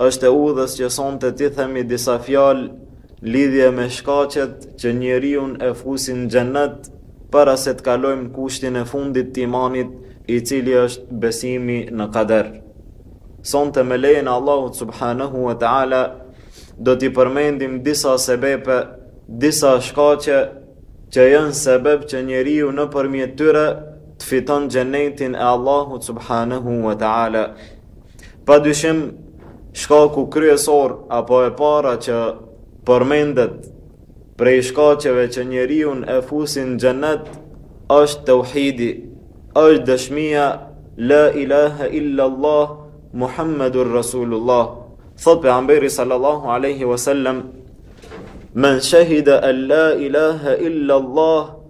Është e udhës që sonte t'i themi disa fjalë lidhje me shkaqet që njeriun e fusin në xhennet para se të kalojmë kushtin e fundit të imanit i cili është besimi në kader. Sonte me lejen e Allahut subhanehu ve teala do t'i përmendim disa sebepe, disa shkaqe që janë sebep që njeriu nëpërmjet tyre të fiton xhennetin e Allahut subhanehu ve teala. Padyshim, shkaku kryesor apo e para që përmendet prej shkaqeve që njeriun e fusin n'Xhennet është tauhidi, është dëshmia La ilahe illallah Muhammedur Rasulullah, thotë Pejgamberi sallallahu alejhi wa sallam, Men shahida an la ilahe illallah,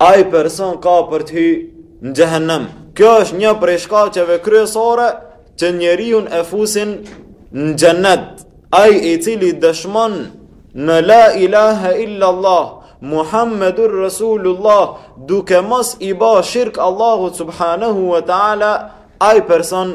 Ai person ka për të hyrë në xhehenem. Kjo është një prej shkaqeve kryesore që njeriun e fusin në xhenet. Ai i cili dëshmon në la ilaha illa Allah, Muhammedur Rasulullah, duke mos i ba shirk Allahut subhanahu wa taala, ai person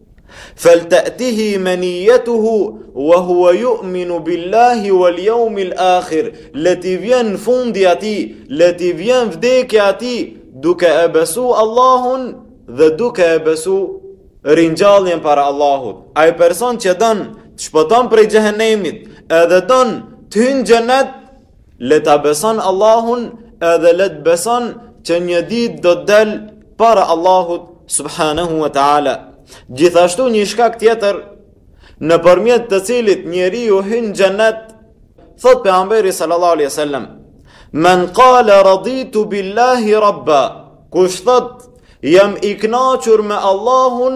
Fel ta'tihi maniyatuhu wa huwa yu'minu billahi wal yawmil akhir. Le t'i vjen fundi atij, le t'i vjen vdekja atij, duke e besu Allahun dhe duke e besu ringjalljen para Allahut. Ai person që don të shpëton prej xhehenemit, edhe don të hyjë në xhenet, Le ta beson Allahun edhe le të beson që një ditë do të dal para Allahut subhanahu wa taala. Gjithashtu një shkak tjetër nëpërmjet të cilit njeriu hyn n'xhennet, thotë Pejgamberi sallallahu alaihi sallam, men kale raditu billahi rabba, kush thotë, jam i knaqur me Allahun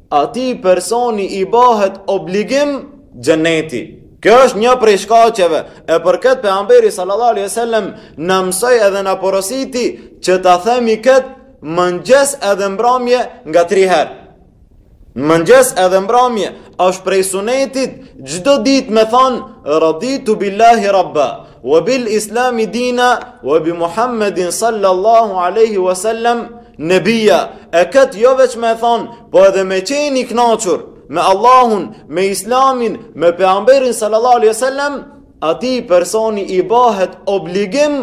Atij personi i bahet obligim xheneti. Kjo është një prej shkaqeve, e për këtë pejgamberi sallallahu alejhi ve sellem na mësoi edhe na porositi që ta themi kët mëngjes edhe mbramje nga 3 herë. Mëngjes edhe mbramje është prej sunetit çdo ditë me thanë raditu billahi rabba Wa bil islami dina wa bi Muhammedin sallallahu alaihi wasallam nabiyya. E kët jo veç me thonë, po edhe me qenë i kënaqur me Allahun, me Islamin, me pejgamberin sallallahu alaihi wasallam, atij personi i bahet obligim,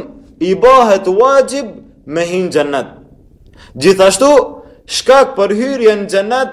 i bahet vaxhib me hi n'xhennet. Gjithashtu, shkak për hyrjen në xhennet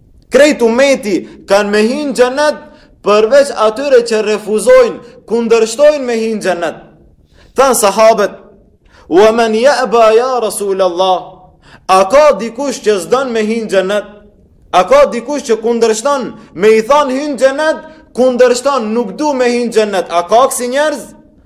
Krejt ummeti kanë me hi në Xhennet, përveç atyre që refuzojnë, kundërshtojnë me hi në Xhennet. Thanë sahabët: "Wa man ya'ba ya Rasul Allah?" A ka dikush që s'don me hi në Xhennet? A ka dikush që kundërshton me i thanë hi në Xhennet, kundërshton nuk du me hi në Xhennet? A ka kësi njerëz?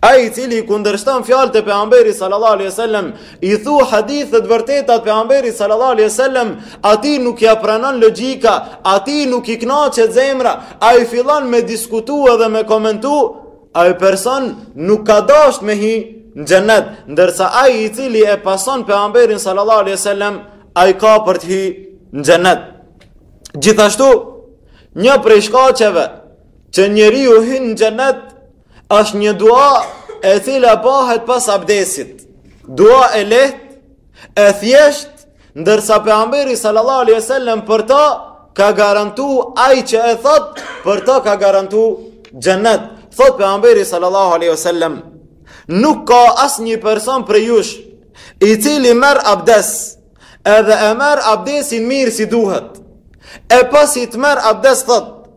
Ai i cili i kundërshton fjalët e pejgamberit sallallahu alaihi wasallam, i thu hadithet e vërteta të pejgamberit sallallahu alaihi wasallam, atij nuk ia pranon logjika, atij nuk i kënaqet zemra, ai fillon me diskutu edhe me komentu, ai person nuk ka dashtë me hi në xhenet, ndërsa ai i cili e pason pejgamberin sallallahu alaihi wasallam, ai ka për të hi në xhenet. Gjithashtu, një prej shkaqeve Që njeriu hyn në xhenet është një dua e cila bahet pas abdesit. Dua e lehtë, e thjeshtë, ndërsa pejgamberi sallallahu alaihi wasallam për ta ka garantu ai që e thotë për ta ka garantu xhenet. Thotë pejgamberi sallallahu alaihi wasallam, nuk ka asnjë person prej jush i cili merr abdes, edhe e merr abdesin mirë si duhet. E pasi të merr abdes thotë,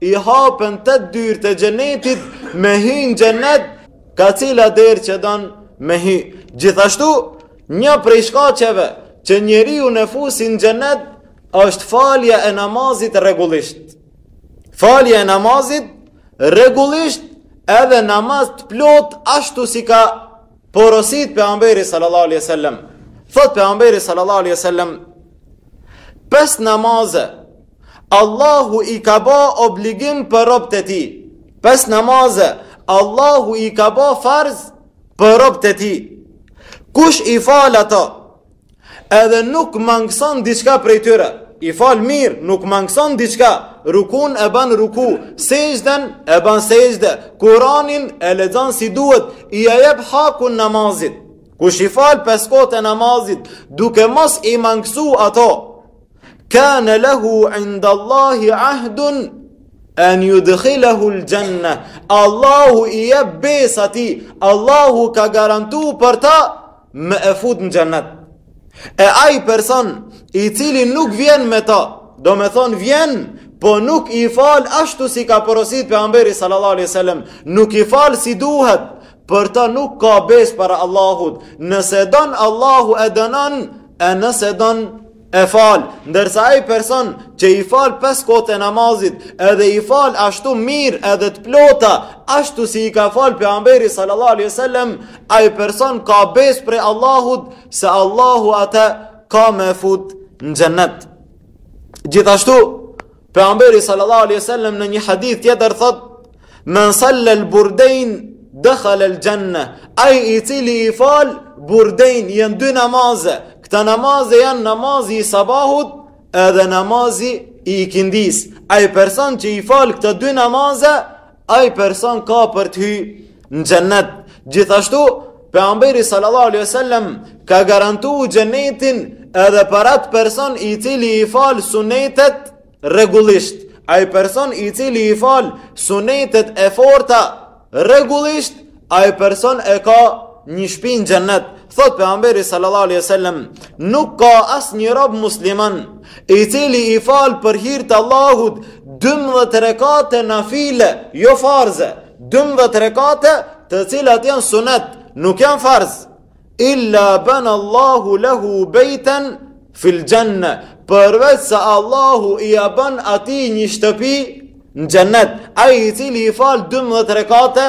I hapen tetë dyrt e gjenetit me hy në gjenet, ka cila derë që don me hy. Gjithashtu, një prej shkaqeve që njeriun e fusin n'gjenet, është falja e namazit rregullisht. Falja e namazit rregullisht edhe namaz të plotë ashtu si ka porosit pejgamberi sallallahu alaihi sallam. Thotë pejgamberi sallallahu alaihi sallam, pesë namaze, Allahu i ka ba obligim për robët e tij. Pesë namaze Allahu i ka ba farz për robët e tij. Kush i fal ato? Edhe nuk mangëson diçka prej tyre. I fal mirë, nuk mangëson diçka. Rukun e ban ruku, sejden e ban sejde, Kur'anin e lexon si duhet, ia jep hakun namazit. Kush i fal pesë kohët e namazit, duke mos i mangësu ato? Kana lahu inda Allahi ahdun an yudkhilahu al-janna. Allahu i jep besë atij. Allahu ka garantu për ta me e fut në xhennet. E ai person i cili nuk vjen me ta, do me thonë vjen, po nuk i fal ashtu si ka porosit pejgamberi sallallahu alaihi sallam, nuk i fal si duhet, për ta nuk ka besë para Allahut, nëse don Allahu e dënon, e nëse don E fal, ndërsa ai person që i fal pesë kohët e namazit, edhe i fal ashtu mirë edhe të plota, ashtu si i ka fal pejgamberi sallallahu alaihi wasallam, ai person ka besë prej Allahut se Allahu atë ka me e fut në xhennet. Gjithashtu Pejgamberi sallallahu alaihi wasallam në një hadith tjetër thotë: "Men salla al-burdain dakhala al-janna." Ai i cili i fal burdain janë dy namaze. Këta namaze janë namazi i sabahut edhe namazi i ikindis. Ai person që i fal këta dy namaze Ai person ka për të hy në xhennet. Gjithashtu, pejgamberi sallallahu alaihi wasallam ka garantu xhennetin edhe për atë person i cili i fal sunetet rregullisht. Ai person i cili i fal sunetet e forta rregullisht Ai person e ka një shpi në xhennet. Thot pejgamberi sallallahu alaihi wasallam, nuk ka asnjë rab musliman i cili i fal për hir të Allahut 12 rekate nafile, jo farze, 12 rekate të cilat janë sunet, nuk janë farz. Illa bana Allahu lehu bejten fil xhenne, përveç se Allahu ia ban atij një shtëpi në xhennet, ai i cili i fal 12 rekate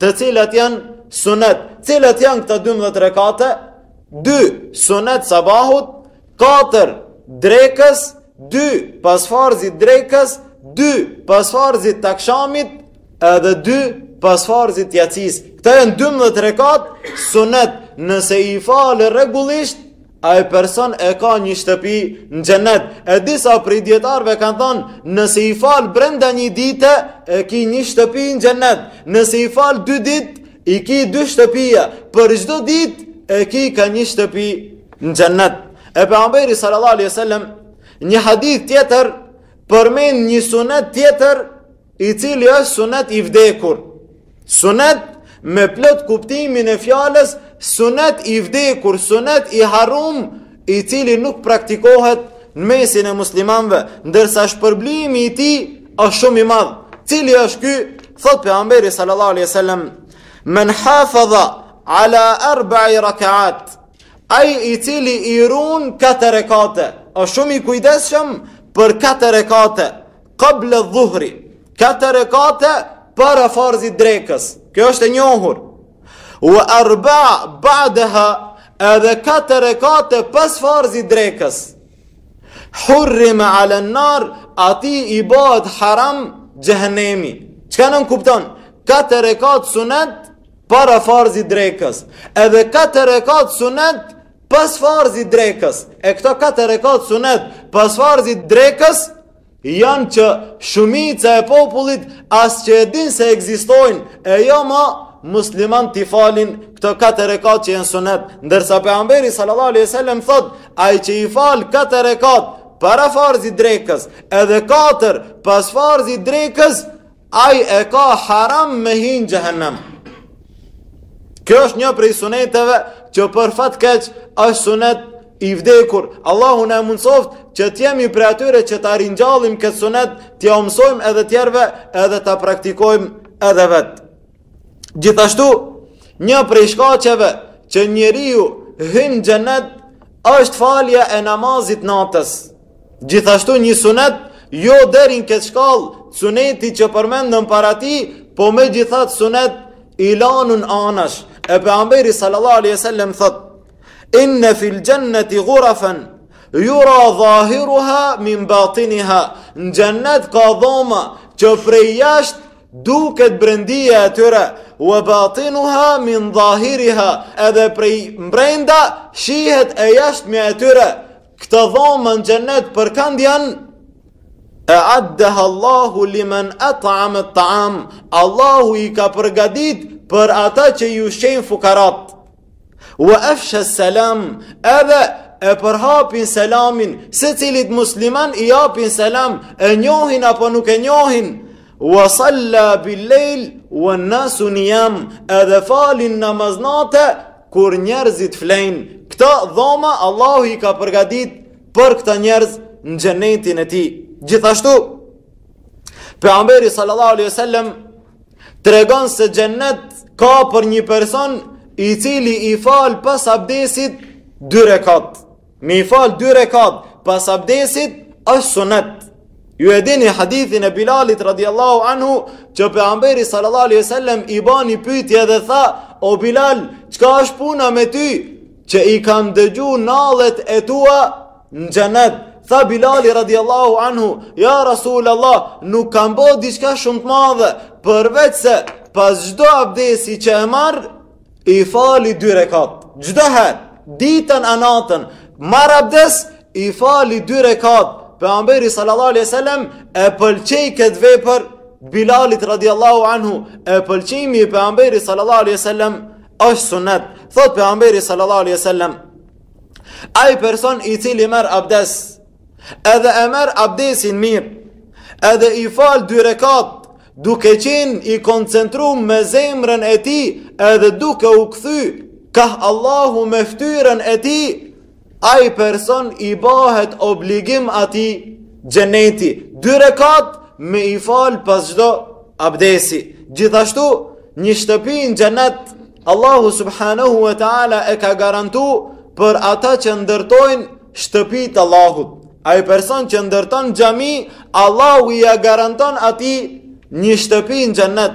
të cilat janë sunet, cilat janë këta 12 rekate, 2 sunet sabahut, 4 drekës dy pas farzit drekës, dy pas farzit t'akshamit, edhe dy pas farzit jacis. Këta janë dymdhet rekat sunet nëse i fal rregullisht, ai person e ka një shtëpi në xhennet. E disa prej dijetarve kanë thonë, nëse i fal brenda një dite, e ki një shtëpi në xhennet. Nëse i fal dy ditë, i ki dy shtëpia. Për çdo ditë, e ki ka një shtëpi në gjenet. në xhennet. E pejgamberi sallallahu alaihi wasallam një hadith tjetër përmend një sunet tjetër i cili është sunet i vdekur. Sunet me plot kuptimin e fjalës sunet i vdekur, sunet i harrum i cili nuk praktikohet në mesin e muslimanëve, ndërsa shpërblimi i tij është shumë i madh. Cili është ky? Thot pejgamberi sallallahu alaihi wasallam: "Men hafadha ala arba'i rak'at" Ai i cili i run katër rekate, është shumë i kujdesshëm për katër rekate, qabla dhuhri, katër rekate para farzit drekës. Kjo është e njohur. Wa arba ba'daha, edhe katër rekate pas farzit drekës. Hurrima ala nar, atij i bahet haram xhehenemi. Çka nënkupton? Katër rekat sunet para farzit drekës, edhe 4 rekat sunet pas farzit drekës, e këto 4 rekat sunet pas farzit drekës, janë që shumica e popullit as që e din se ekzistojnë, e jo ma musliman t'i falin këto 4 rekat që janë sunet, ndërsa Pejgamberi sallallahu alejhi ve selem thot, ai që i fal 4 rekat para farzit drekës, edhe 4 pas farzit drekës, Ai e ka haram me hi në xhehenem. Kjo është një prej suneteve që për fat keq është sunet i vdekur. Allahu na e mundsoftë që të jemi prej atyre që ta ringjallim këtë sunet, t'ia mësojmë edhe tjerëve, edhe ta praktikojmë edhe vetë. Gjithashtu, një prej shkaqeve që njeriu hyn n'xhenet është falja e namazit natës. Gjithashtu një sunet jo deri në këtë shkallë, suneti që përmendëm para tij, po megjithatë sunet i lanun anash. E Pejgamberi sallallahu alaihi wa sallam thot, inne fil xhenneti gurafen, jura dhahiruha min batiniha, në xhennet ka dhoma që prej jashtë Duket brendia e tyre, wa batinuha min dhahiriha, edhe prej mbrenda shihet e jashtëmja e tyre. Këta dhoma në xhenet për kënd janë? Eaddeha Allahu limen at'ama ta'am. Allahu i ka përgadit për ata që i ushqejnë fukarat. Wa afsha salam, edhe e përhapin selamin, secilit musliman i japin selam, e njohin apo nuk e njohin, wa salla bil lejl, wa nasu nijam, edhe falin namaz nate, kur njerëzit flejnë, këta dhoma Allahu i ka përgadit për këta njerëz në xhenetin e tij. Gjithashtu, Pejgamberi sallallahu alaihi wa sallam, tregon se xhennet ka për një person i cili i fal pas abdesit dy rekat. Me i fal dy rekat pas abdesit është sunet. Ju e dini hadithin e Bilalit radiallahu anhu që Pejgamberi sallallahu alaihi wa sallam i bani pytje dhe tha o Bilal çka është puna me ty Që i kam dëgju nallet e tua në xhenet. Tha Bilali radiallahu anhu, ja Rasul Allah, nuk kam bo diçka shumë të madhe, përveç se pas çdo abdesi që e marr, i fali dy rekat. Çdo herë, ditën a natën, marr abdes, i fali dy rekat. Pejgamberi sallallahu alaihi wa sallam, e pëlqeu këtë vepër t'Bilalit radiallahu anhu, e pëlqimi i Pejgamberit sallallahu alaihi wa sallam, Është sunet, thotë pejgamberi sallallahu alaihi wasallam, ai person i cili merr abdes, edhe e merr abdesin mirë, edhe i fal dy rekat, duke qenë i koncentruar me zemrën e tij, edhe duke u kthy kah Allahu me fytyrën e tij, Ai person i bahet obligim atij xheneti, dy rekat me i fal pas çdo abdesi. Gjithashtu, një shtëpi në xhenet Allahu subhanahu wa taala e ka garantu për ata që ndërtojnë shtëpi të Allahut. Ai person që ndërton xhami, Allahu ia garanton atij një shtëpi në xhenet.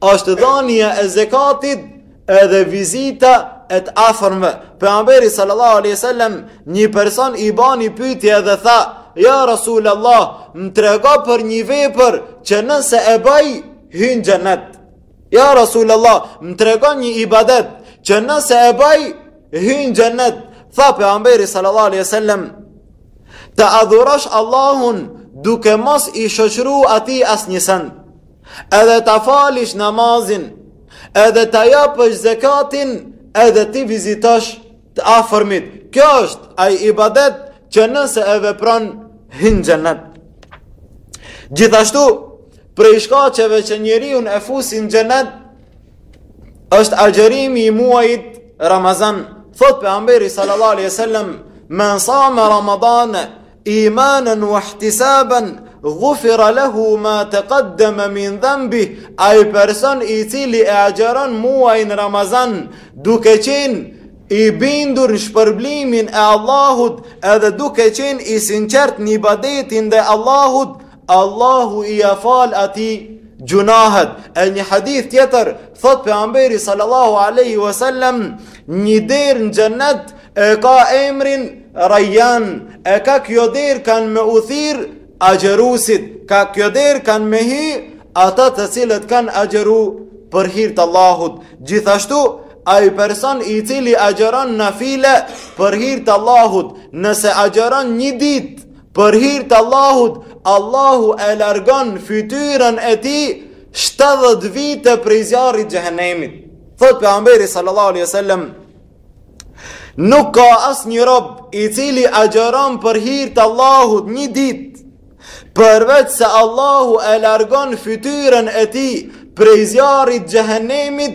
Është dhania e zekatit edhe vizita e të afërmve. Pejgamberi sallallahu alaihi wasallam një person i bani pytje dhe tha: "Ja Rasul Allah, më trego për një vepër që nëse e baj hy n'xhenet." Ja Rasul Allah, më trego një ibadet që nëse e baj hy n'xhenet. Tha pejgamberi sallallahu alaihi wasallam: "Të adhurosh Allahun duke mos i shoqëru atij asnjë send." edhe ta falish namazin, edhe ta japësh zekatin, edhe t'i vizitosh të afërmit. Kjo është ai ibadet që nëse e vepron hin n'xhenet. Gjithashtu, prej shkaqeve që njeriun e fusin n'xhenet është agjërimi i muajit Ramazan. Thotë pejgamberi sallallahu alaihi wasallam, "Men same Ramadane Imanen wa ihtisaben ghufira lehu ma taqaddama min dhanbih, ai person i cili e agjeron muajin Ramazan duke qenë i bindur në shpërblimin e Allahut edhe duke qenë i sinqert në ibadetin ndaj Allahut, Allahu ia fal atij gjynahet. E n'një hadith tjetër, thotë pejgamberi sallallahu aleyhi wasallam, një derë në xhenet e ka emrin Rajan, e kah kjo derë kanë me u thirr agjërusit, kah kjo derë kanë me hi ata të cilët kanë agjëru për hir të Allahut. Gjithashtu, ai person i cili agjëron nafile për hir të Allahut, nëse agjëron një ditë, Për hir t'Allahut, Allahu e largon fytyrën e tij shtatëdhjetë vite prej zjarrit të xhehenemit. Thotë pejgamberi sallallahu alaihi wasallam, Nuk ka asnjë rob i cili agjëron për hir të Allahut një ditë, përveç se Allahu e largon fytyrën e tij prej zjarrit të xhehenemit,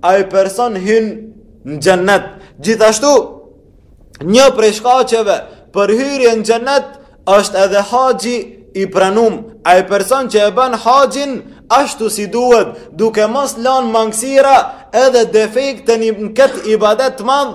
Ai person hyn në xhennet. Gjithashtu, një prej shkaqeve për hyrjen në xhennet është edhe haxhi i pranun. Ai person që e bën haxhin ashtu si duhet, duke mos lanë mangësira edhe defekte në këtë ibadet të madh,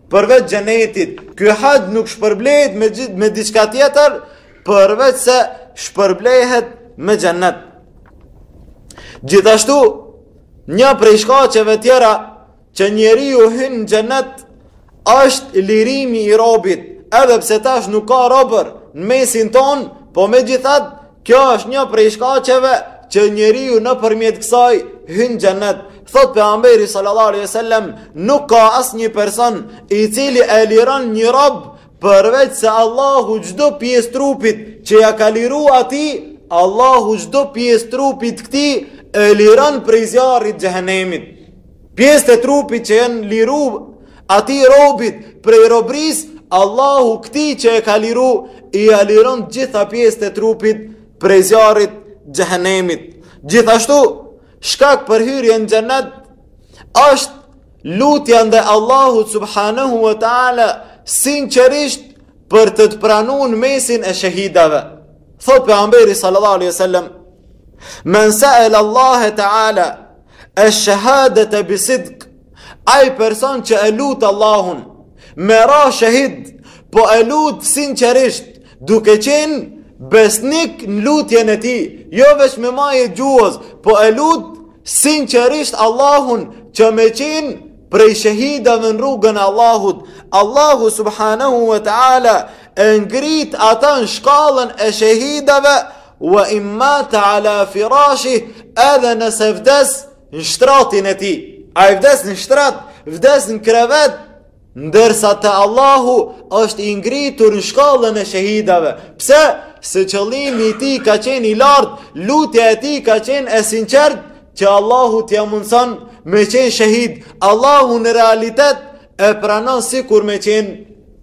përveç xhenetit. Ky haxhi nuk shpërblehet me me diçka tjetër përveç se shpërblehet me xhenet. Gjithashtu, një prej shkaqeve tjera që njeriu hyn në xhenet është lirimi i robit, edhe pse tash nuk ka robër në mesin ton, po megjithatë Kjo është një prej shkaqeve që njeriu nëpërmjet kësaj hyn xhennet. Thotë pejgamberi sallallahu alejhi ve sellem, nuk ka asnjë person i cili e liron një rob përveç se Allahu çdo pjesë trupit që ia ka liru atij, Allahu çdo pjesë trupit këtij e liron prej zjarrit xhehennemit. Pjesët e trupit që janë liru atij robit prej robrisë, Allahu këtij që e ka liru, ia liron gjitha pjesët e trupit prej zjarrit xhehenemit. Gjithashtu, shkak për hyrjen në xhenet është lutja ndaj Allahut subhanahu wa taala sinqerisht për të të pranu në mesin e shehidave. Thotë pejgamberi sallallahu alaihi wasallam: "Men sa'ala Allaha ta'ala Esh-shehadete bisidk, ai person që e lut Allahun, me ra shehid, po e lut sinqerisht, duke qen besnik në lutjen e tij, jo veç me maje gjuhës, po e lut sinqerisht Allahun që me qen prej shehidave në rrugën e Allahut, Allahu subhanahu wa ta'ala e ngrit ata në shkallën e shehidave, Wa in mata ala firashih edhe nëse vdes në shtratin e tij. Ai vdes në shtrat, vdes në krevet, ndërsa te Allahu është i ngritur në shkallën e shehidave. Pse? Se qëllimi i tij ka qenë i lartë, lutja e tij ka qenë e sinqertë, që Allahu t'ia mundëson me qenë shehid. Allahu në realitet e pranon sikur me qen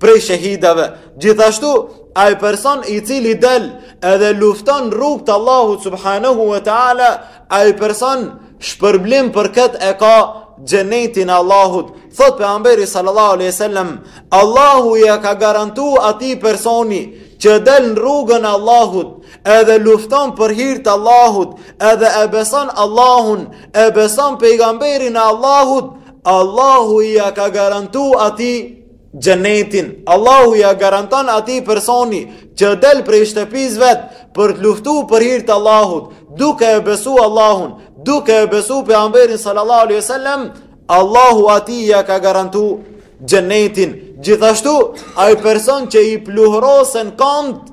prej shehidave. Gjithashtu, ai person i cili del edhe lufton rrugë të Allahut subhanahu wa ta'ala, ai person shpërblim për këtë e ka xhenetin e Allahut. Thotë pejgamberi sallallahu aleyhi sallam, Allahu ia ka garantu atij personi që del në rrugën e Allahut, edhe lufton për hir të Allahut, edhe e beson Allahun, e beson pejgamberin e Allahut, Allahu ia ka garantu atij xhenetin. Allahu ia garanton atij personi që del prej shtëpisë vet për të luftu për hir të Allahut, duke e besu Allahun, duke e besu pejgamberin sallallahu alaihi sallam, Allahu atij ia ka garantu xhenetin. Gjithashtu, ai person që i pluhrosen kambët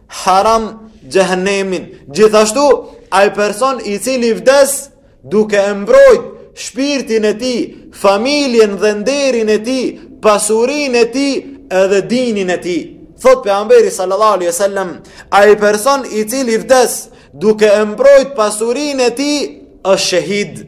haram xhehenemin. Gjithashtu, ai person i cili vdes duke e mbrojt shpirtin e tij, familjen dhe nderin e tij, pasurinë e tij edhe dinin e tij. Thotë pejgamberi sallallahu alaihi wasallam, ai person i cili vdes Duke e mbrojt pasurinë e tij është shehid.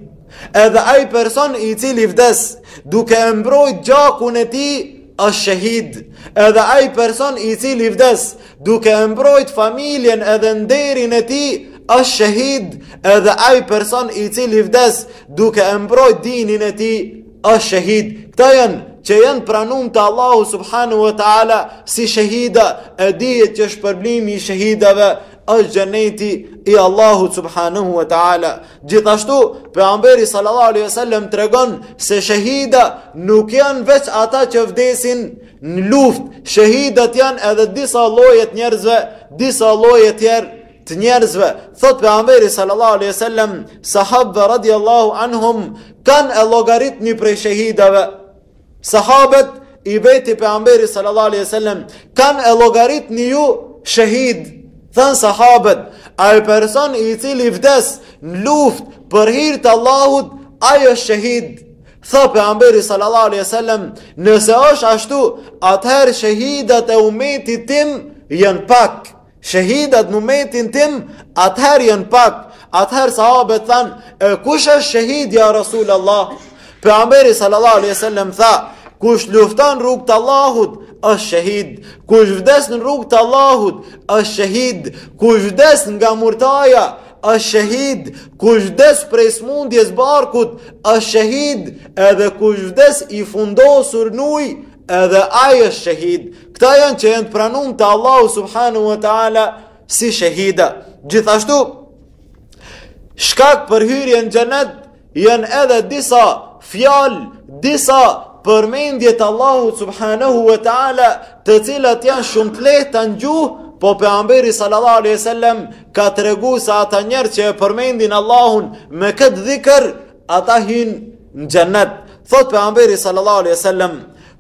Edhe ai person i cili vdes duke e mbrojt gjakun e tij është shehid. Edhe ai person i cili vdes duke e mbrojt familjen edhe nderin e tij është shehid. Edhe ai person i cili vdes duke e mbrojt dinin e tij është shehid. Këta janë që janë pranun te Allahu subhanahu wa ta'ala si shehida e dihet që shpërblimi i shehidave është xheneti i Allahut subhanahu wa taala. Gjithashtu, pejgamberi sallallahu alaihi wasallam tregon se shehida nuk janë veç ata që vdesin në luftë. Shehidat janë edhe disa lloje të njerëzve, disa lloje të tjerë të njerëzve. Thotë pejgamberi sallallahu alaihi wasallam, sahabëve radiallahu anhum kanë e llogaritni prej shehidave. Sahabët i veti pejgamberi sallallahu alaihi wasallam kanë e llogaritni ju shehid. Thanë sahabët, ai person i cili vdes në luftë për hir të Allahut, ai është shehid. Tha pejgamberi sallallahu alaihi wasallam, nëse është ashtu, atëherë shehidat e umetit tim janë pak. Shehidat në umetin tim, atëherë janë pak. Atëherë sahabët thanë, e kush është shehid ja Rasul Allah? Pejgamberi sallallahu alaihi sallam tha, kush lufton në rrugë të Allahut, është shehid, kush vdes në rrugë të Allahut, është shehid, kush vdes nga murtaja, është shehid, kush vdes prej smundjes barkut, është shehid, edhe kush vdes i fundosur n'ujë, edhe ai është shehid. Këta janë që janë të pranun te Allahu subhanahu wa ta'ala si shehida. Gjithashtu, shkak për hyrje në xhenet janë edhe disa fjalë, disa përmendje të Allahut subhanahu wa ta'ala të cilat janë shumë të lehta në gjuhë, po pejgamberi sallallahu alaihi sallam ka tregu se ata njerëz që e përmendin Allahun me këtë dhikër, ata hyjnë në xhenet. Thotë pejgamberi sallallahu alaihi sallam,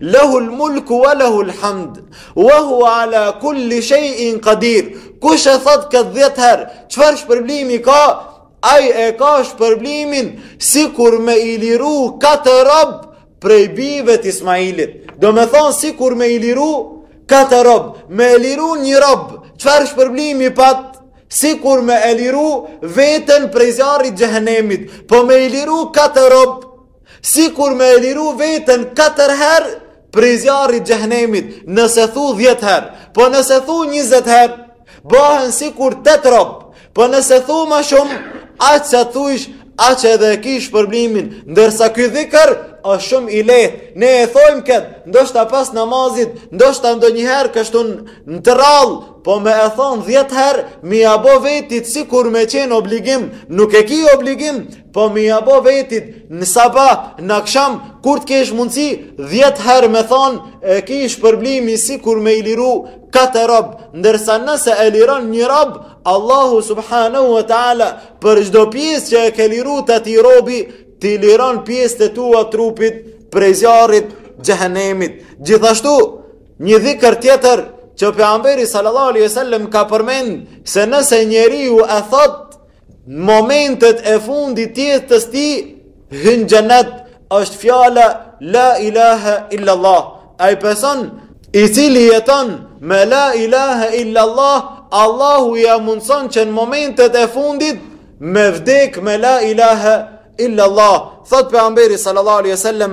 Lehul mulku wa lehul hamd, wa huwa ala kulli shay'in qadir. Kush e thot këtë 10 herë, çfarë shpërblimi ka? Ai e ka shpërblimin sikur me i liru katër rob prej bijve të Ismailit. Domethanë sikur me i liru katër rob, me e liru një rob, çfarë shpërblimi pat? Sikur me e liru veten prej zjarrit xhehenemit, po me i liru katër rob Sikur me e liru veten 4 herë prej zjarrit xhehenemit, nëse thu 10 herë, po nëse thu 20 herë, bahen sikur 8 rob. Po nëse thu ma shumë, aq sa t'thujsh, aq edhe e ki shpërblimin, ndërsa ky dhikr është shumë i lehtë. Ne e thojmë kët, ndoshta pas namazit, ndoshta ndonjëherë kështu në të rrallë, po me e thanë 10 herë, me ia bo vetit sikur me qenë obligim, nuk e ki obligim, Po me ia bo vetit në sabah, në aksham, kur të kesh mundësi, dhjetë herë me thanë, e ki shpërblimin sikur me i liru katër rob, ndërsa nëse e liron një rob, Allahu subhanahu wa ta'ala, për çdo pjesë që e ke liru të atij robi, t'i liron pjesë të tua trupit, prej zjarrit xhehenemit. Gjithashtu, një dhikër tjetër, që pejgamberi sallallahu alaihi sallam ka përmend, se nëse njeriu e thotë, Në momentet e fundit të jetës së tij hyn n'xhenet është fjala la ilaha illa allah. Ai person i cili jeton me la ilaha illa allah, Allahu ia mundson që në momentet e fundit me vdek me la ilaha illa allah. Thot pejgamberi sallallahu alaihi wasallam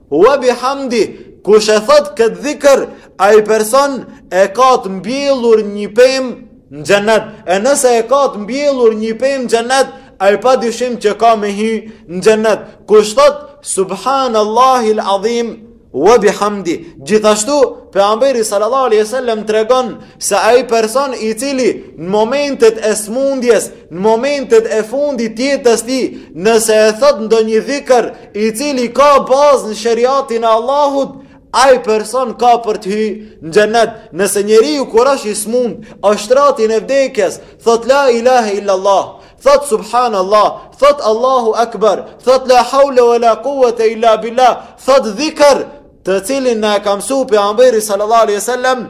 Wa bi hamdi, kush e thot këtë dhikër, ai person e ka të mbjellur një pemë në xhenet. E nëse e ka të mbjellur një pemë në xhenet, ai pa dyshim që ka me hy në xhenet. Kush thot subhanallahil azim wa bihamdi. Gjithashtu, pejgamberi sallallahu alaihi wasallam tregon se ai person i cili në momentet e smundjes, në momentet e fundit të jetës tij, nëse e thot ndonjë dhikër, i cili ka bazë në sheriatin e Allahut, ai person ka për të hy në xhenet, nëse njeriu kur është i smunë, n'shtratin e vdekjes, thot la ilahe illallah, thot subhanallah, thot Allahu akbar, thot la haule wa la kuvet e illa billah, thot dhikër, të cilin na e ka msu pejgamberi sallallahu alaihi wasallam,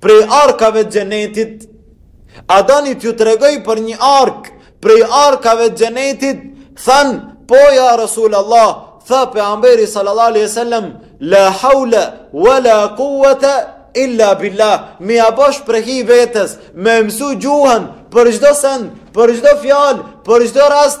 prej arkave të xhenetit? A doni t'ju tregoj për një arkë prej arkave të xhenetit? Than, po ja Rasul Allah, tha pejgamberi sallallahu alaihi wasallam, la hawla wala quwwata illa billah. Me ia bosh shprehi vetes, me mësu gjuhën për çdo send, për çdo fjalë, për çdo rast,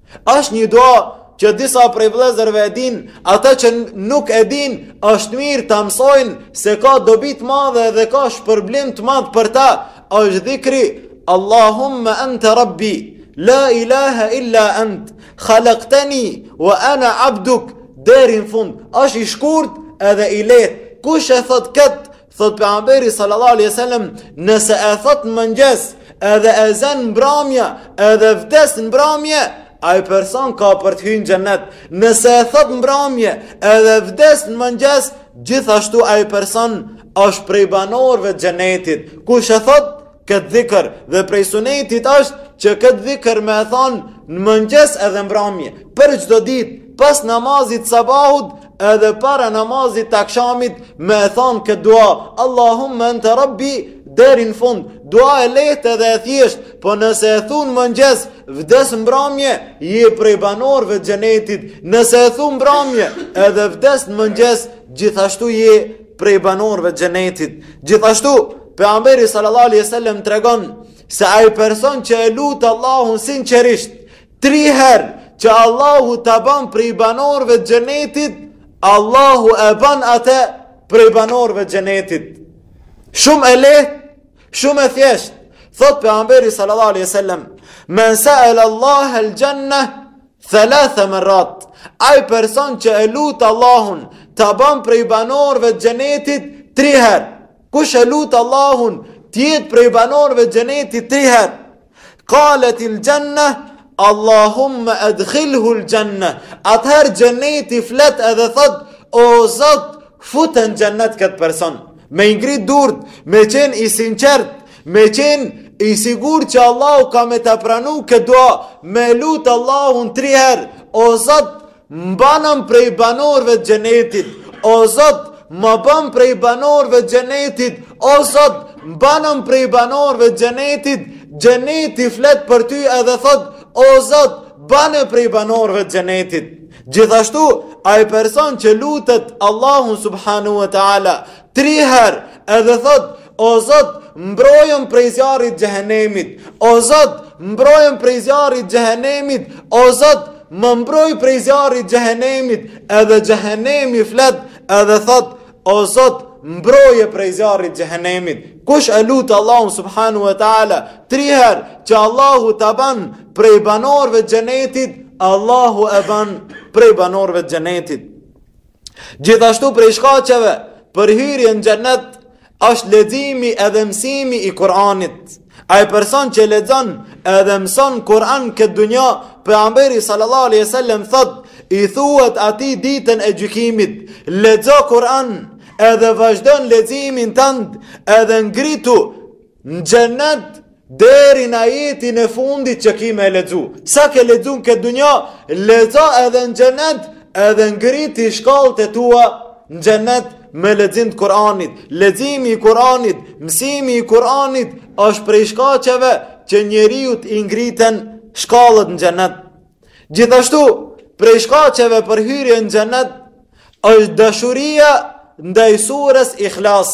Është një dua që disa prej vëllezërve e din, ata që nuk e din, është mirë ta mësojnë se ka dobi të madhe dhe ka shpërblim të madh për ta. Është dhikri Allahumma anta rabbi, la ilaha illa ant, khalaqtani wa ana abduk deri në fund. Është i shkurtë edhe i lehtë. Kush e thot kët Thot pejgamberi sallallahu alaihi wasallam, nëse e thot në mëngjes, edhe e zen mbramja, edhe vdes në mbramje, ai person ka për të hy në xhenet. Nëse e thot mbramje, edhe vdes në mëngjes, gjithashtu ai person është prej banorëve të xhenetit. Kush e thot këtë dhikër dhe prej sunetit është që këtë dhikër me e thanë në mëngjes edhe mbramje për çdo ditë pas namazit sabahut edhe para namazit t'akshamit me e thanë këtë dua Allahumme ente rabbi deri në fund dua e lehtë edhe e thjeshtë po nëse e thu në mëngjes vdes mbramje je prej banorve xhenetit nëse e thu në mbramje edhe vdes në mëngjes gjithashtu je prej banorve xhenetit gjithashtu Pejgamberi sallallahu alaihi wasallam tregon se ai person që e lut Allahun sinqerisht, tri herë që Allahu ta ban prej banorëve të xhenetit, Allahu e ban atë prej banorëve të xhenetit. Shumë e lehtë, shumë e thjeshtë. Thot pejgamberi sallallahu alaihi wasallam, "Men sa'ala Allah al-janna thalatha marrat." Ai person që e lut Allahun ta ban prej banorëve të xhenetit tri herë. Kush e lut Allahun t'jetë prej banorve xhenetit tri herë. Kaletil xhenne, Allahumme edhilhul xhenne. Atëherë xheneti flet edhe thot, o zot, fute n'xhenet këtë person. Me i ngrit durt, me qenë i sinqert, me qenë i sigur që Allahu ka me ta pranu këtë dua, me lutë Allahun tri herë, o zot, Më banëm prej banorëve të xhenetit, o Zot, më ban prej banorëve të xhenetit, o Zot, më banëm prej banorëve të xhenetit, xheneti flet për ty edhe thot, o Zot, bane prej banorëve të xhenetit. Gjithashtu, ai person që lutet Allahun subhanahu wa taala 3 herë edhe thot, O Zot, mbrojëm prej zjarrit të xhehenemit. O Zot, mbrojëm prej zjarrit të xhehenemit. O Zot, më mbroj prej zjarrit të xhehenemit. Edhe xhehenemi flet, edhe thot, o Zot, mbroje prej zjarrit të xhehenemit. Kush e lut Allahun subhanahu wa taala tri herë që Allahu ta ban prej banorëve të xhenetit, Allahu e ban prej banorëve të xhenetit. Gjithashtu prej shkaqeve për hyrje në xhennet është leximi edhe mësimi i Kur'anit. Ai person që lexon edhe mëson Kur'an në këtë dunja, pejgamberi sallallahu alaihi sallam thotë, i thuhet atij ditën e gjykimit, lexo Kur'an edhe vazhdon leximin tënd edhe ngritu Në xhenet deri në ajetin e fundit që ki me e lexu. Sa ke lexu në këtë dunja, lexo edhe në xhenet, edhe ngriti shkallët e tua në xhenet me lexim të Kur'anit. Leximi i Kur'anit, mësimi i Kur'anit është prej shkaqeve që njeriut i ngriten shkallët në xhenet. Gjithashtu, prej shkaqeve për hyrje në xhenet është dashuria ndaj surës Ikhlas.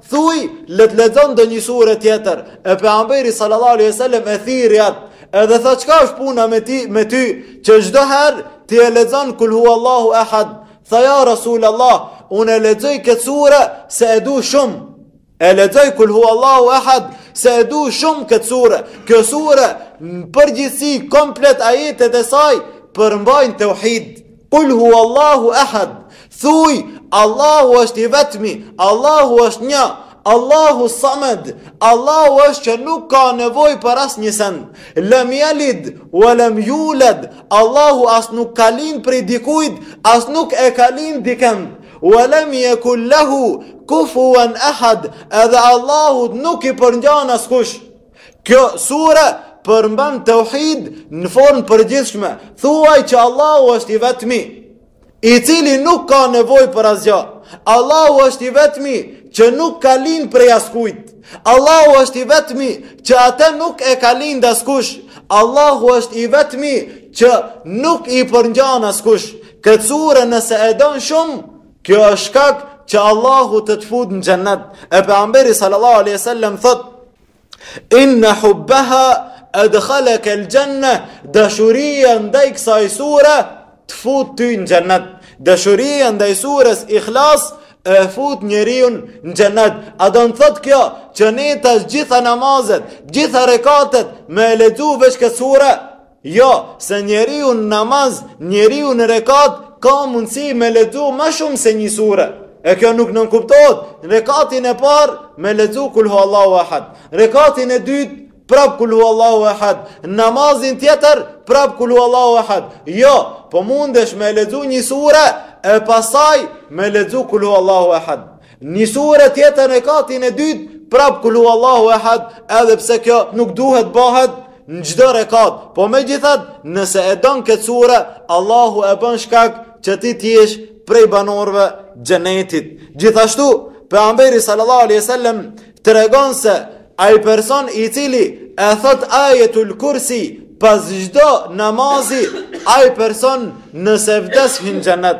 Thuaj, le të lexon ndonjë sure tjetër. E pejgamberi sallallahu alejhi ve sellem e thirri atë edhe tha çka është puna me ti me ty që çdo herë ti e lexon kul huwallahu ahad. Tha ja Rasul Allah, unë e lexoj këtë sure se e du shumë. E lexoj kul huwallahu ahad se e du shumë këtë sure. Kjo sure në përgjithësi komplet ajetet e saj përmbajnë teuhid. Kul hu Allahu ehad, thuj, Allahu është i vetmi, Allahu është një, Allahu samed, Allahu është që nuk ka nevojë për asnjë send, lem jelid, ue lem juled, Allahu as nuk ka lind prej dikujt, as nuk e ka lind dikend, ue lem jekun lehu, kufuen ehad, edhe Allahut nuk i përngjan askush. Kjo sure përmban teuhid në formë të përgjithshme, thuaj që Allahu është i vetmi, i cili nuk ka nevojë për asgja, Allahu është i vetmi që nuk ka lind prej askujt, Allahu është i vetmi që atë nuk e ka lind askush, Allahu është i vetmi që nuk i përngjan askush, këtë sure nëse e don shumë, kjo është shkak që Allahu të të fut në xhennet, e pejgamberi sallallahu aleyhi sallam thotë, Inna hubbaha adkhalaka al-janna, dashuria ndaj kësaj sure të fut ty në xhennet. Dashuria ndaj surës Ikhlas e fut njeriun në xhennet. A do të thotë kjo që ne të gjitha namazet, gjitha rekatet me e lexu veç këtë sure? Jo, se njeriu në namaz, njeriu në rekat, ka mundësi me lexu ma shumë se një sure. E kjo nuk nënkuptohet, rekatin e parë me lexu kulhu Allahu ahad. Rekatin e dytë, prap kulhu Allahu ahad. Namazin tjetër, prap kulhu Allahu ahad. Jo, po mundesh me lexu një sure, e pastaj me lexu kulhu Allahu ahad. Një sure tjetër rekatin e dytë, prap kul huallahu ehad, edhe pse kjo nuk duhet bahet në çdo rekat. Po megjithatë, nëse e don këtë sure, Allahu e bën shkak që ti të jesh prej banorëve xhenetit. Gjithashtu, pejgamberi sallallahu alaihi wasallam tregon se ai person i cili e thotë ajetul kursi pas çdo namazi, ai person nëse vdes hyn xhenet.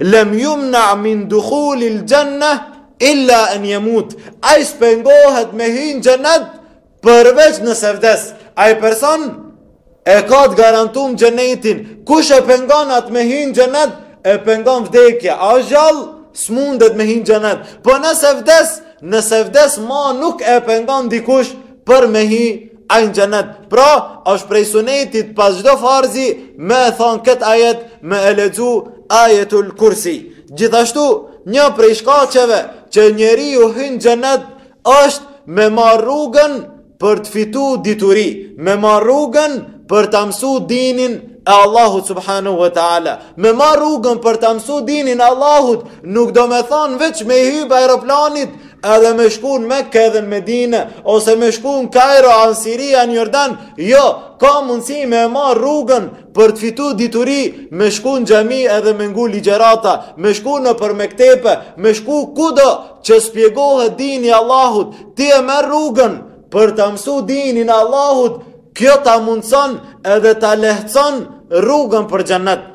Lem yumna min dukhul al janna illa an yamut. Ai s'pengohet me hi në xhenet përveç nëse vdes. Ai person e ka të garantum xhenetin. Kush e pengon atë me hi në xhenet, e pengon vdekja. A gjallë, s'mundet me hi në xhenet. Po nëse vdes, nëse vdes ma nuk e pengon dikush për me hi Ai në xhenet. Pra, është prej sunetit pas çdo farzi me e thanë kët ajet, me e lexu ajetul kursi. Gjithashtu, një prej shkaqeve që njeriu hyn në xhenet është me marrë rrugën për të fitu dituri, me marrë rrugën për ta mësu dinin e Allahut subhanehu ve teala. Me marrë rrugën për ta mësu dinin e Allahut nuk domethanë veç me i hyp aeroplanit, Edhe me shku në Mekë edhe në Medine, ose me shku në Kajro, a në Siri, a në Jordan, jo, ka mundësi me e marrë rrugën për të fitu dituri, me shku në xhami edhe me ngu ligjërata, me shku nëpër mektepe, me shku kudo që shpjegohet dini i Allahut, ti e merr rrugën për ta mësu dinin e Allahut, kjo ta mundëson edhe ta lehtëson rrugën për xhenet.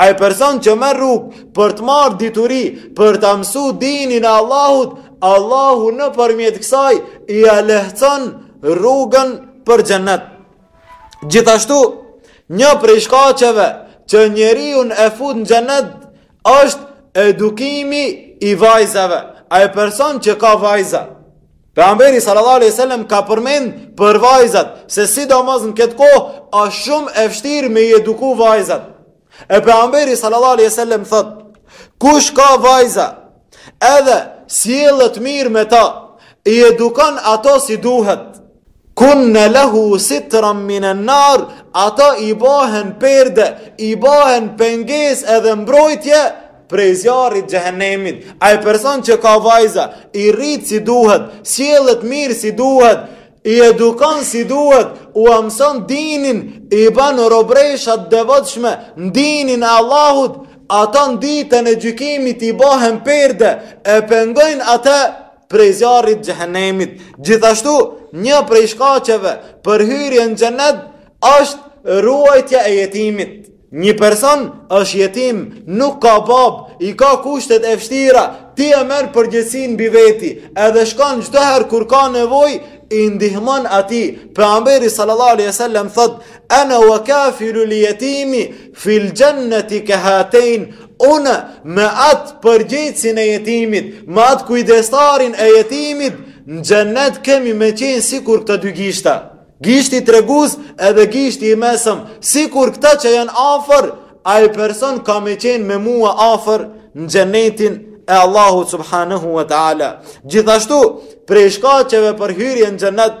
Ai person që merr rrugë për të marrë dituri, për ta mësu dinin e Allahut, Allahu nëpërmjet kësaj ia lehtëson rrugën për xhenet. Gjithashtu, një prej shkaqeve që njeriun e fut në xhenet është edukimi i vajzave. Ai person që ka vajza. Pejgamberi sallallahu alejhi ve sellem ka përmend për vajzat se sidomos në këtë kohë është shumë e vështirë me i eduku vajzat. E pejgamberi sallallahu alejhi ve sellem thotë: Kush ka vajza, edhe sillet mirë me to, i edukon ato si duhet. Kunne lehu sitran mine nar, ata i bahen perde, i bahen pengesë edhe mbrojtje prej zjarrit xhehenemit. Ai person që ka vajza, i rrit si duhet, sillet mirë si duhet, i edukon si duhet, ua mëson dinin, i ban robëresha të devotshme në dinin e Allahut, ata në ditën e gjykimit i bahen perde, e pengojnë atë, prej zjarrit t'xhehenemit. Gjithashtu, një prej shkaqeve për hyrjen në xhenet është ruajtja e jetimit. Një person është jetim, nuk ka bab, i ka kushtet e vështira, ti e merr përgjegjësinë mbi veti, edhe shkon çdo herë kur ka nevojë i ndihmon atij. Pejgamberi sallallahu alaihi wasallam thotë, Ana wa kafilul jetimi fil xhenneti ke hatejn, unë me atë përgjegjësin e jetimit, me atë kujdestarin e jetimit, në xhennet kemi me qenë sikur këta dy gishta. Gishti tregues edhe gishti i mesëm, sikur këta që janë afër, ai person ka me qenë me mua afër në xhennetin e Allahut subhanahu wa ta'ala. Gjithashtu, prej shkaqeve për hyrje në xhennet,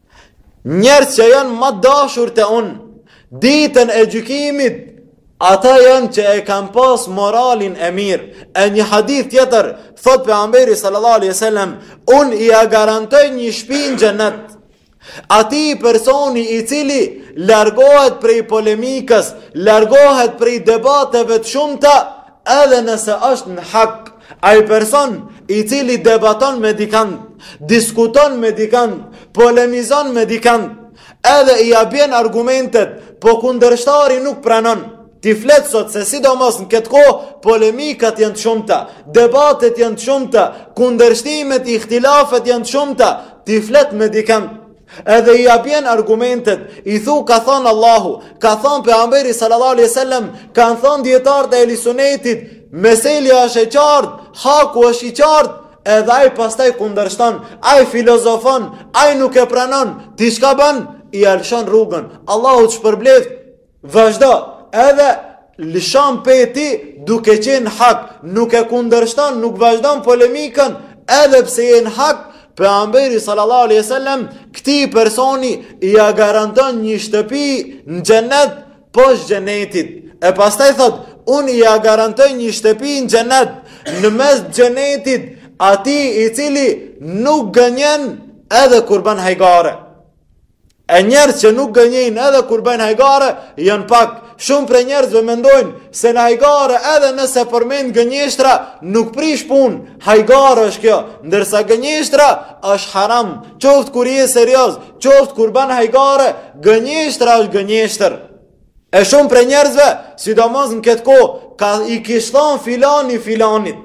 Njerëz që janë ma të dashur te unë, ditën e gjykimit, ata janë që e kanë pas moralin e mirë. E n'një hadith tjetër, thot Pejgamberi sallallahu alaihi sallam, unë ia garantoj një shpi në xhenet atij personi i cili largohet prej polemikës, largohet prej debateve të shumta, edhe nëse është në hak. Ai person i cili debaton me dikand, diskuton me dikand, polemizon me dikand, edhe ia bjen argumentet, po kundërshtari nuk pranon, ti flet sot se sidomos në këtë kohë, polemikat janë të shumta, debatet janë të shumta, kundërshtimet ihtilafet janë të shumta, ti flet me dikand, Edhe ia bjen argumentet, i thu ka thanë Allahu, ka thanë Pejgamberi sallallahu alaihi sallam, kanë thanë dijetarët e ehli sunetit, meselja është e qartë, haku është i qartë, edhe ai pastaj kundërshton, ai filozofon, ai nuk e pranon, ti shka ban, ia lëshon rrugën, Allahu të shpërbleftë, Vazhdo, edhe lëshon pe ti duke qenë n'hak, nuk e kundërshton, nuk vazhdon polemikën, edhe pse je në hak, Pejgamberi sallallahu alaihi sallam, këtij personi ia garanton një shtëpi në xhenet, poshtë xhenetit. E pastaj thot, unë ia garantoj një shtëpi në xhenet, në mes xhenetit, atij i cili nuk gënjen edhe kur ban hajgare. E njerëz që nuk gënjejnë edhe kur bëjnë hajgare, janë pak. Shumë prej njerëzve mendojnë se në hajgare edhe nëse përmend gënjeshtra, nuk prish punë. Hajgare është kjo, ndërsa gënjeshtra është haram. Qoftë kur je serioz, qoftë kur ban hajgare, gënjeshtra është gënjeshtër. E shumë prej njerëzve, sidomos në këtë kohë, i kish than filani filanit.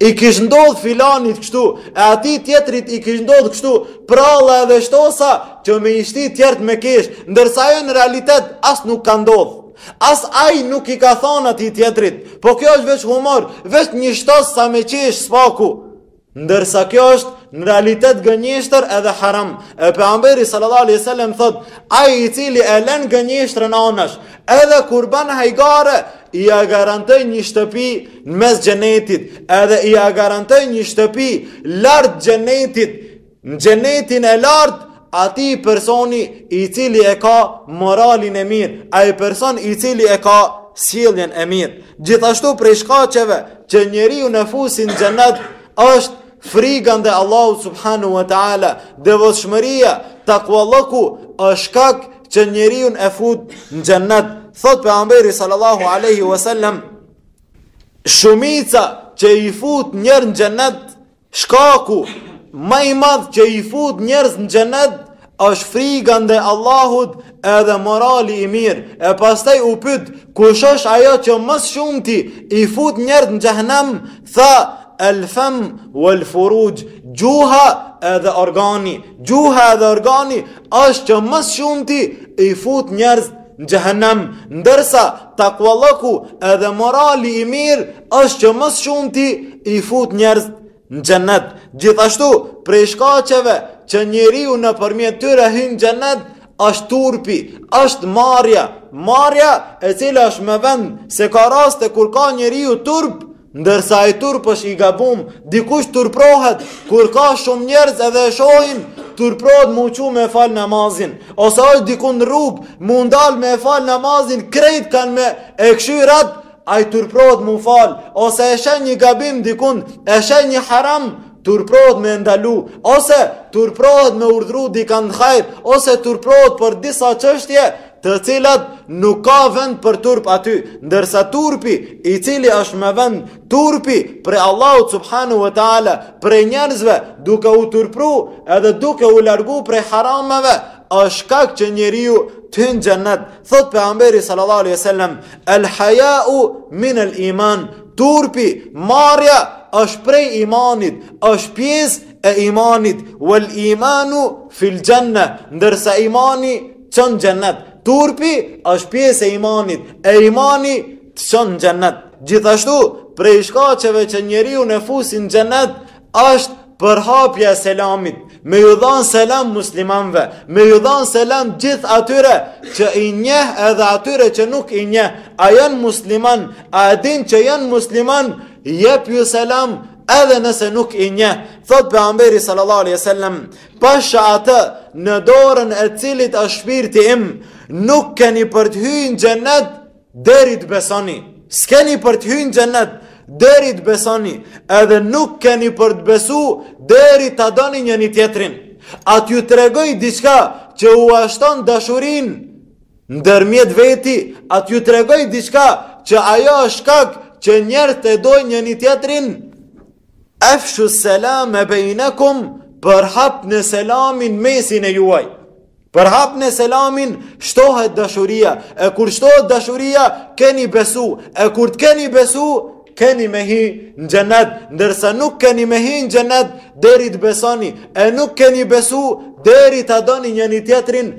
I kish ndodh filanit kështu, e atij tjetrit i kish ndodh kështu, pralla edhe shtosa që me i shti tjert me kesh, ndërsa e në realitet as nuk ka ndodh. As ai nuk i ka thonë atij tjetrit, po kjo është veç humor, veç një shtosë sa me qesh s'paku. Ndërsa kjo është në realitet gënjeshtër edhe haram. E pejgamberi sallallahu alaihi sallam thot, ai i cili e len gënjeshtrën anash, Edhe kur ban hajgare, ia garantoj një shtëpi në mes xhenetit, edhe ia garantoj një shtëpi lart xhenetit, në xhenetin e lartë, atij personi i cili e ka moralin e mirë, ai person i cili e ka sjelljen e mirë. Gjithashtu prej shkaqeve që njeriun e fusin n'xhenet është Friga ndaj Allahut subhanahu wa taala, devotshmëria, takvallëku është shkak që njeriun e fut në xhennet. Thot pejgamberi sallallahu alaihi wasallam, shumica që i fut njerëz në xhennet, shkaku ma i madh që i fut njerëz në xhennet Është friga ndaj Allahut edhe morali i mirë. E pastaj u pyet, Kush është ajo që më së shumti i fut njerëzit në xhehenem? Tha, El-fem wal-furuj, gjuha edhe organi. Gjuha edhe organi është që më së shumti i fut njerëzit në xhehenem, ndërsa takvallëku edhe morali i mirë është që më së shumti i fut njerëzit në xhennet. Gjithashtu, prej shkaqeve që njeriu nëpërmjet tyre hyn në xhennet, është turpi, është marrja, marrja e cila është me vend se ka raste kur ka njeriu turp, ndërsa ai turp është i gabum, dikush turprohet kur ka shumë njerëz edhe e shohin, turprohet me u çu me fal namazin, ose është dikun n'rrugë, me u ndal me fal namazin, krejt kanë me e kshyr at, Ai turprohet m'u fal, ose e sheh një gabim dikun, e sheh një haram, turprohet me e ndalu, ose turprohet me urdhru dikan në hajr, ose turprohet për disa çështje, të cilat nuk ka vend për turp aty, ndërsa turpi i cili është me vend, turpi prej Allahut subhanahu ve ta'ala, prej njerëzve duke u turpru edhe duke u largu prej harameve, është shkak që njeriu të hyn në xhennet. Thot pejgamberi sallallahu alaihi wasallam, "El haya'u min el iman." Turpi, marrja është prej imanit, është pjesë e imanit. Wal imanu fil janna, ndërsa imani të çon në xhennet. Turpi është pjesë e imanit, e imani të çon në xhennet. Gjithashtu, prej shkaqeve që njeriun e fusin në xhennet Është përhapja e selamit, me ju dhanë selam muslimanve, me ju dhanë selam gjithë atyre që i njeh edhe atyre që nuk i njeh, a janë musliman, a e din që janë musliman, jep ju selam edhe nëse nuk i njeh, thot pejgamberi sallallahu alaihi sallam, pasha atë në dorën e cilit është shpirti im, nuk keni për të hy n'xhenet, Deri të besoni, s'keni për të hy n'xhenet, deri të besoni, edhe nuk keni për të besu, deri ta doni njëni-tjetrin. A t'ju tregoj diçka që ua shton dashurinë, ndërmjet veti, a t'ju tregoj diçka që ajo është shkak që njerëzit ta dojnë njëni-tjetrin. Efshu selame bejnekum përhapne selamin mesin e juaj. Përhapne selamin, shtohet dashuria, e kur shtohet dashuria, keni besu, e kur të keni besu, keni me hi në xhenet, ndërsa nuk keni me hi në xhenet, deri të besoni, e nuk keni besu, deri ta doni njëni-tjetrin,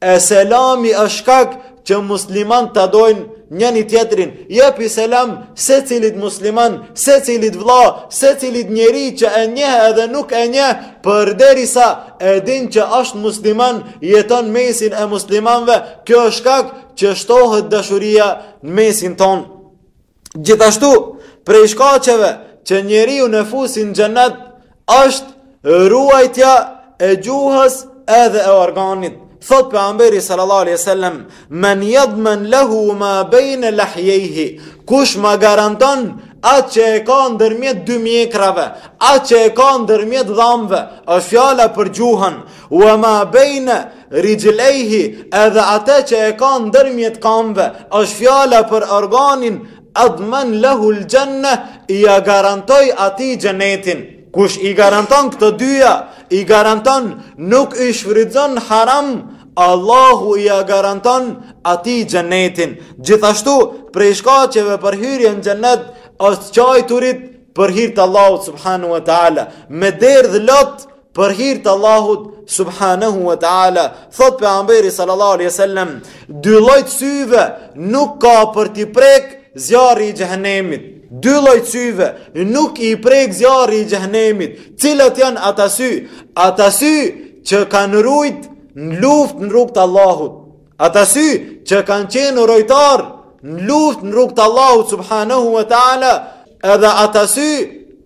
e selami është shkak, që muslimanët ta dojnë njëni-tjetrin, jepi selam secilit musliman, secilit vlla, secilit njeri që e njeh edhe nuk e njeh, përderisa e din që është musliman, jeton mesin e muslimanve, kjo është shkak që shtohet dashuria në mesin tonë. Gjithashtu, prej shkaqeve që njeriun e fusin xhenet është ruajtja e gjuhës edhe e organit. Thot pejgamberi sallallahu alaihi sallam, men jadmen lehu ma bejne lahjejhi, kush ma garanton atë që e ka ndërmjet dy mjekrave, atë që e ka ndërmjet dhamve, është fjala për gjuhën, ue ma bejne Rixhlejhi, edhe atë që e ka ndërmjet kambëve, është fjala për organin, Adman lehu l'xhenneh, ia garantoj atij xhenetin. Kush i garanton këto dyja, i garanton, nuk i shfrytëzon haram, Allahu ia garanton atij xhenetin. Gjithashtu, prej shkaqeve për hyrjen në xhenet është qajturit për hir të Allahut subhanahu wa taala, me derdhë lot Për hir të Allahut subhanahu wa taala, thot pejgamberi sallallahu alaihi wasallam, dy lloj syve nuk ka për t'i prek zjarri i xhehenemit. Dy lloj syve nuk i prek zjarri i xhehenemit. Cilat janë ata sy? Ata sy që kanë rujt në luftë në rrugt të Allahut. Ata sy që kanë qenë rojtar në luftë në rrugë të Allahut subhanahu wa ta'ala edhe ata sy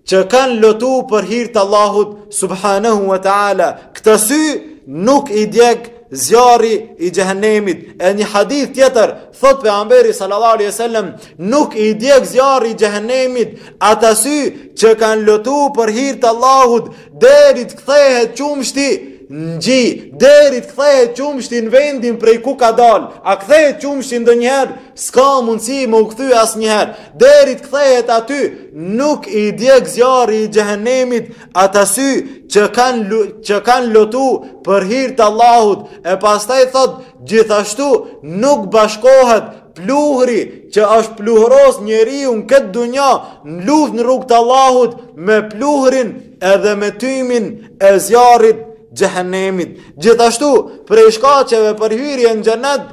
që kanë lotu për hir të Allahut subhanahu wa ta'ala. Këta sy nuk i djeg zjarri i xhehenemit. E një hadith tjetër, thotë Pejgamberi sallallahu alejhi ve sellem, nuk i djeg zjarri i xhehenemit, ata sy që kanë lotu për hir të Allahut Deri të kthehet qumështi në gji, deri të kthehet qumështi në vendin prej ku ka dalë. A kthehet qumështi ndonjëherë? S'ka mundësi me u kthy asnjëherë. Deri të kthehet aty, nuk i djeg zjarri i xhehenemit ata sy që kanë që kanë lotu për hir të Allahut. E pastaj thotë, gjithashtu nuk bashkohet Pluhri që është pluhros njeriu në këtë dunja në luftë në rrugë të Allahut me pluhrin edhe me tymin e zjarrit të xhehenemit. Gjithashtu, prej shkaqeve për hyrje në xhenet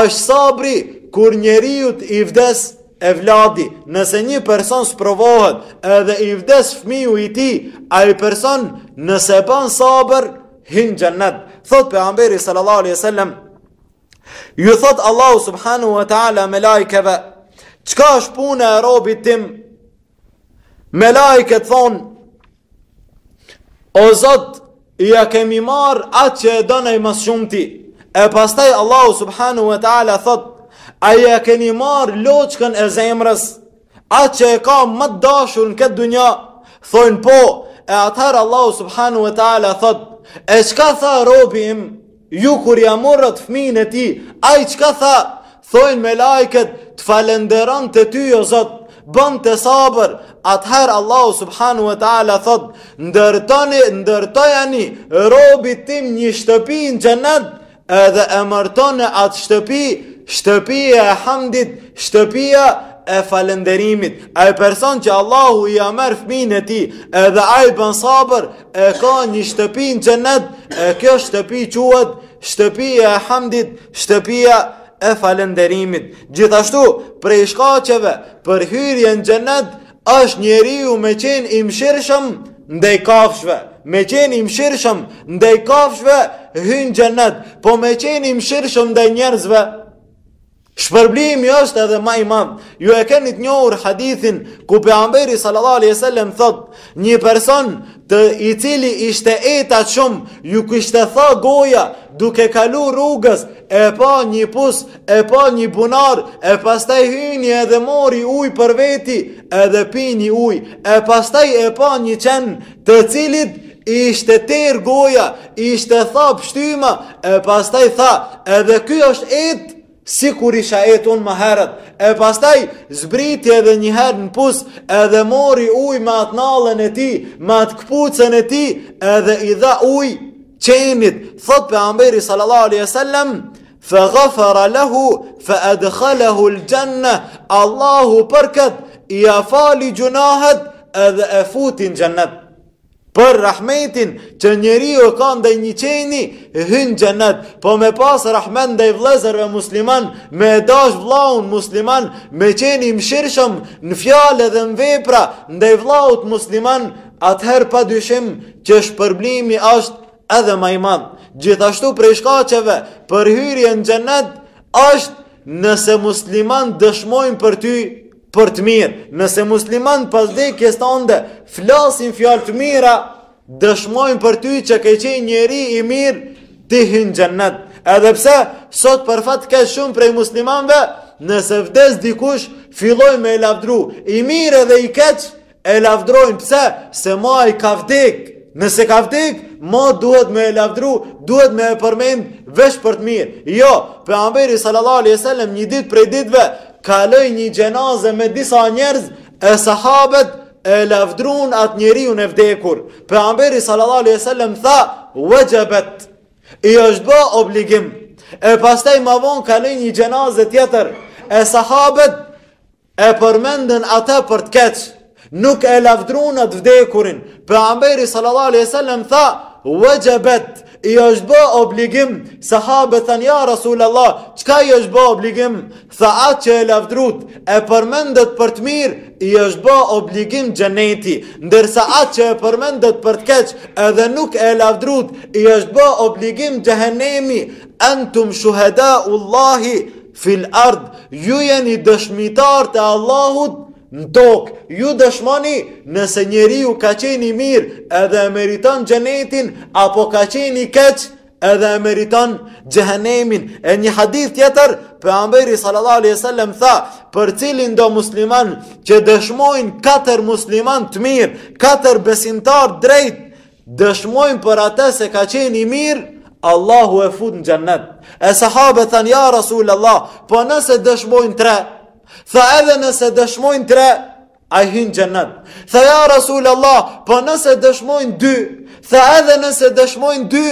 është sabri kur njeriut i vdes evladi, nëse një person sprovohet edhe i vdes fëmiu i tij, ai person nëse ban sabër, hin në xhenet. Thotë Pejgamberi sallallahu alejhi ve sellem, Ju thotë Allahu subhanahu wa taala melaikeve, çka është puna e robit tim? Melaiket thonë O Zot, ia kemi marrë atë që e don ai më së shumti. E pastaj Allahu subhanahu wa taala thotë, a ia keni marrë loçkën e zemrës? Atë që e ka më të dashur në këtë dunja, thonë po, e atëherë Allahu subhanahu wa ta'ala thotë, e çka tha robi im, ju kur ia morët fmijën e tij, ai çka tha, thonë melaiket, të falënderonte ty o Zot, bënte sabër, atëherë Allahu subhanahu wa ta'ala thotë, ndërtoni, ndërtojani, robit tim një shtëpi në xhenet, Edhe emërtone atë shtëpi, shtëpia e hamdit, shtëpia e falënderimit. Ai person që Allahu ia merr fmijën e tij, edhe ai bën sabër, e ka një shtëpi në xhenet, e kjo shtëpi quhet, shtëpia e hamdit, shtëpia e falënderimit. Gjithashtu, prej shkaqeve për hyrje në xhenet, Është njeriu me qenë i mëshirshëm ndaj kafshëve. Me qenë i mëshirshëm ndaj kafshëve hyn në xhenet, po me qenë i mëshirshëm ndaj njerëzve Shpërblimi është edhe ma i madh. Ju e keni të njohur hadithin ku pejgamberi sallallahu alejhi ve sellem thotë, një person të i cili ishte etur shumë, iu kishte tha goja duke kalu rrugës, e pa një pus e pa një bunar, e pastaj hyni edhe mori uj për veti, edhe pini uj, e pastaj e pa një qen, të cilit ish ter goja, ishte tha pështyma, e pastaj tha, edhe ky është et, sikur isha et unë më herët, e pastaj zbriti edhe një herë në pus, edhe mori uj me atë nallën e tij, me atë këpucën e tij, edhe i dha uj qenit, thotë pejgamberi sallallahu alaihi wasallam, Fa ghafara lahu fa adkhalahu al-janna. Allahu për këtë ia fali gjunahet edhe e futi në xhennet. Për rahmetin që njeriu ka ndaj një qeni, hyn në xhennet. Po me pas rahmet ndaj vëllezërve musliman, me e dash vëllaun musliman, me qenë i mëshirshëm në fjalë dhe në vepra ndaj vëllaut musliman, atëherë pa dyshim që shpërblimi ashtë Edhe ma i madh, gjithashtu prej shkaqeve për hyrje në xhenet është nëse musliman dëshmojnë për ty për të mirë. Nëse musliman pas vdekjes tande flasin fjalë të mira, dëshmojnë për ty që ke qenë njeri i mirë ti hyn n'xhennet. Edhe pse sot për fat keq shumë prej muslimanëve, nëse vdes dikush, fillojnë me e lavdru. I mirë edhe i keq E lavdrojnë pse? Se ma ai ka vdek. Nëse ka vdek, ma duhet me e lavdru, duhet me e përmend veç për të mirë. Jo, pejgamberi sallallahu alaihi wasallam një ditë prej ditve, kaloi një xhenaze me disa njerëz e sahabet e lavdrun atë njeriun e vdekur. Pejgamberi sallallahu alaihi wasallam tha, wajabet, i është bë obligim. E pastaj ma vonë kaloi një xhenaze tjetër e sahabet E përmendën atë për të keq, nuk e lavdrun atë të vdekurin. Pejgamberi sallallahu alaihi wasallam tha: "Wajabet, i është bë obligim." Sahabët thanë: "Ja Rasulullah, çka i është bë obligim?" Tha: "Atë që e lavdrut, e përmendët për të mirë, i është bë obligim xheneti, ndërsa atë që e përmendët për të keq edhe nuk e lavdrut, i është bë obligim xhehenemi. Entum shuhedaullahi" Fil ard, ju jeni dëshmitarët e Allahut në tokë, ju dëshmoni nëse njeriu ka qenë i mirë edhe e meriton xhenetin apo ka qenë i keq edhe e meriton xhehenemin. E një hadith tjetër, pejgamberi sallallahu alaihi wasallam tha, për cilindo musliman që dëshmojnë katër musliman të mirë, katër besimtarë të drejtë, Dëshmojnë për atë se ka qenë i mirë, Allahu e fut në xhennet. E sahabët thanë ja Rasul Allah, po nëse dëshmojnë tre, tha edhe nëse dëshmojnë tre, ai hyn n'xhennet. Tha ja Rasul Allah, po nëse dëshmojnë dy, tha edhe nëse dëshmojnë dy,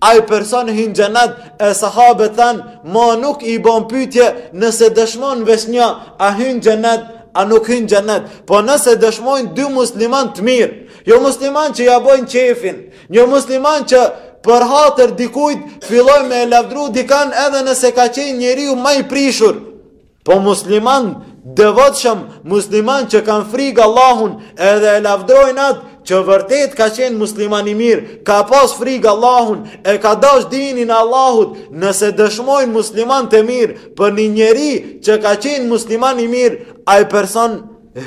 Ai person hyn xhenet e sahabet thanë, ma nuk i bon pytje nëse dëshmon veç nja, a hyn xhenet, a nuk hyn xhenet. Po nëse dëshmojnë dy musliman të mirë, jo musliman që ja bojnë qefin, një musliman që për hatër dikujt filloj me e lavdru dikan edhe nëse ka qenë njeriu ma i prishur. Po musliman devotshëm, musliman që kanë frikë Allahun, edhe e lavdrojnë atë që vërtet ka qenë musliman i mirë, ka pas frikë Allahun, e ka dash dinin e Allahut, nëse dëshmojnë musliman të mirë për një njeri që ka qenë musliman i mirë, ai person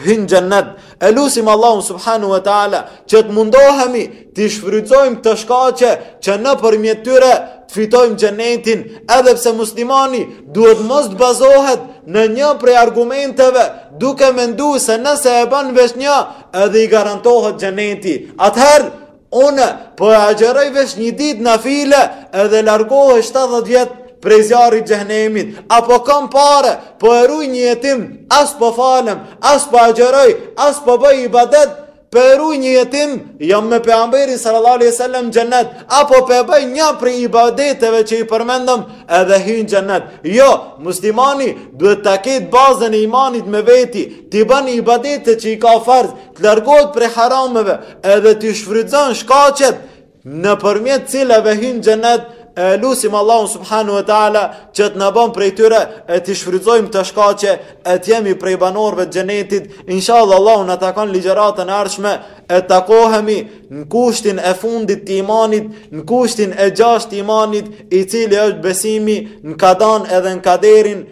hyn xhenet. E lusim Allahun subhanahu ue ta'ala që të mundohemi t'i shfrytzojmë këto shkaqe që nëpërmjet tyre të fitojmë xhenetin edhe pse muslimani duhet mos të bazohet në një prej argumenteve duke mendu se nëse e ban veç një edhe i garantohet xheneti. Atëherë, Unë po e agjeroj veç një ditë nafile edhe largohem 70 vjet prej zjarrit xhehnemit. Apo kam pare, po e ruj një jetim, as po falem, as po agjeroj, as po baj ibadet, po e ruj një jetim, jam me pejgamberin salallahu alejhi ue selem xhenet, apo po e baj nja prej ibadeteve që i përmendëm edhe hyn xhenet. Jo, muslimani duhet të ketë bazën e imanit me veti, t'i ban ibadetet që i ka farz, të largohet prej harameve edhe t'i shfrytëzon shkaqet nëpërmjet të cilave hyn xhenet e lusim Allahun subhanahu ue ta'ala që të na bon prej tyre e t'i shfrytëzojmë këto shkaqe e të jemi prej banorve të xhenetit inshallah Allahu na takon ligjëratën e ardhshme e takohemi në kushtin e fundit të imanit në kushtin e gjashtë të imanit i cili është besimi në kadan edhe në kaderin